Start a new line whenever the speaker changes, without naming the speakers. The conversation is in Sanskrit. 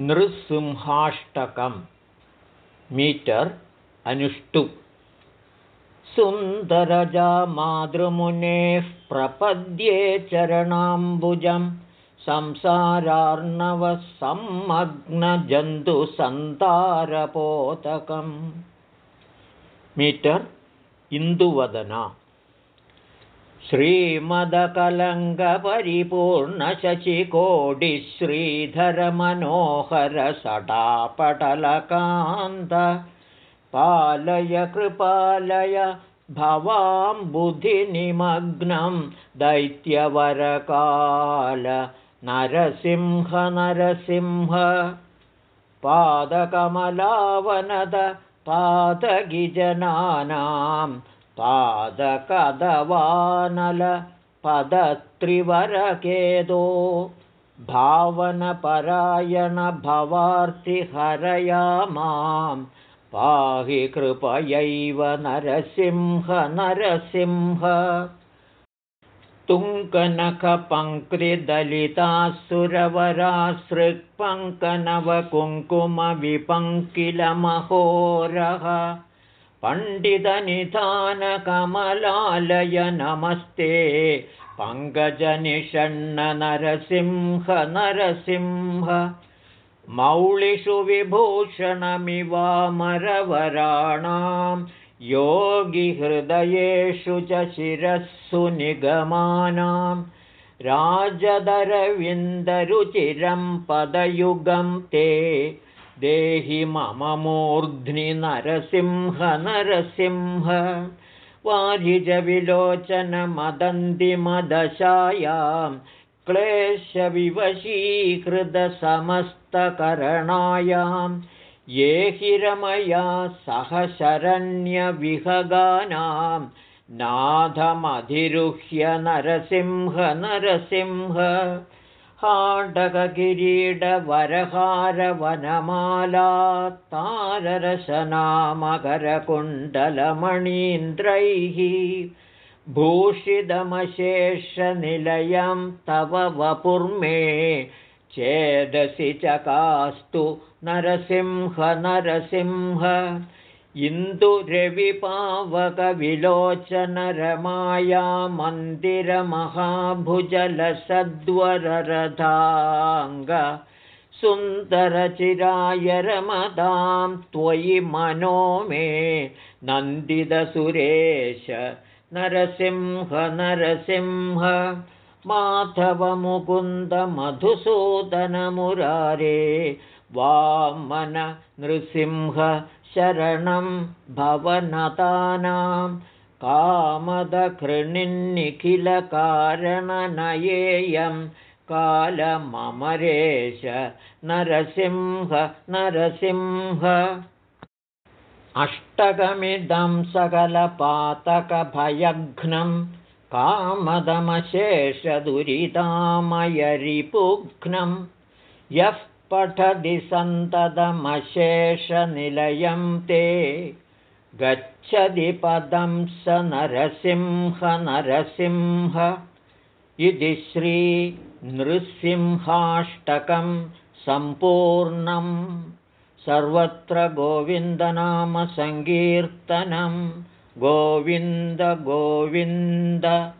नृसिंहाष्टकं मीटर् अनुष्टु। सुन्दरजा मातृमुनेः प्रपद्ये चरणाम्बुजं संसारार्णवसम्मग्नजन्तुसन्तारपोतकम् मीटर् इन्दुवदना श्रीमदकलङ्कपरिपूर्णशशिकोटिश्रीधरमनोहरसटापटलकान्त पालय कृपालय भवां बुधिनिमग्नं दैत्यवरकाल। नरसिंह नरसिंह पादकमलावनद पादगिजनानां पादकदवानल पदत्रिवरकेदो भावनपरायण भवार्तिहरया माम्। पाहि कृपयैव नरसिंह नरसिंह। तुङ्कनखपङ्क्तिदलितासृक्पङ्कनवकुङ्कुमविपङ्किलमहोरः पण्डितनिधानकमलालय नमस्ते पङ्कजनिषण्ण नरसिंह नरसिंह मौलिषु विभूषणमिवामरवराणां योगिहृदयेषु च शिरःसु निगमानां। राजदरविन्दरुचिरं पदयुगं ते देहि मम मूर्ध्नि नरसिंह नरसिंह। वारिजविलोचनमदन्तिमदशायां क्लेशविवशीकृतसमस्तकरणायां। ये हिरमया सह शरण्यविहगानां नाथमधिरुह्य नरसिंह नरसिंह हाटककिरीडवरहारवनमाला ताररशनामकरकुण्डलमणीन्द्रैः भूषितमशेषनिलयं तव वपुर्मे चेदसि चकास्तु नरसिंह नरसिंह इन्दुरविपावकविलोचनरमाया मन्दिरमहाभुजलसद्वररथाङ्ग सुन्दरचिराय रमतां त्वयि मनो मे नन्दितसुरेश नरसिंह नरसिंह माधवमुकुन्दमधुसूदनमुरारे वामन नृसिंह शरणं भवनतानां कामदघृणिन्निखिलकारणनयेयं कालममरेश नरसिंह नरसिंह। अष्टकमिदं सकलपातकभयघ्नं कामदमशेषदुरितामयरिपुघ्नं यः पठति सन्ततमशेषनिलयं ते। गच्छति पदं स नरसिंह नरसिंह। इति श्रीनृसिंहाष्टकं सम्पूर्णम्। सर्वत्र गोविन्दनामसङ्कीर्तनं गोविन्द गोविन्द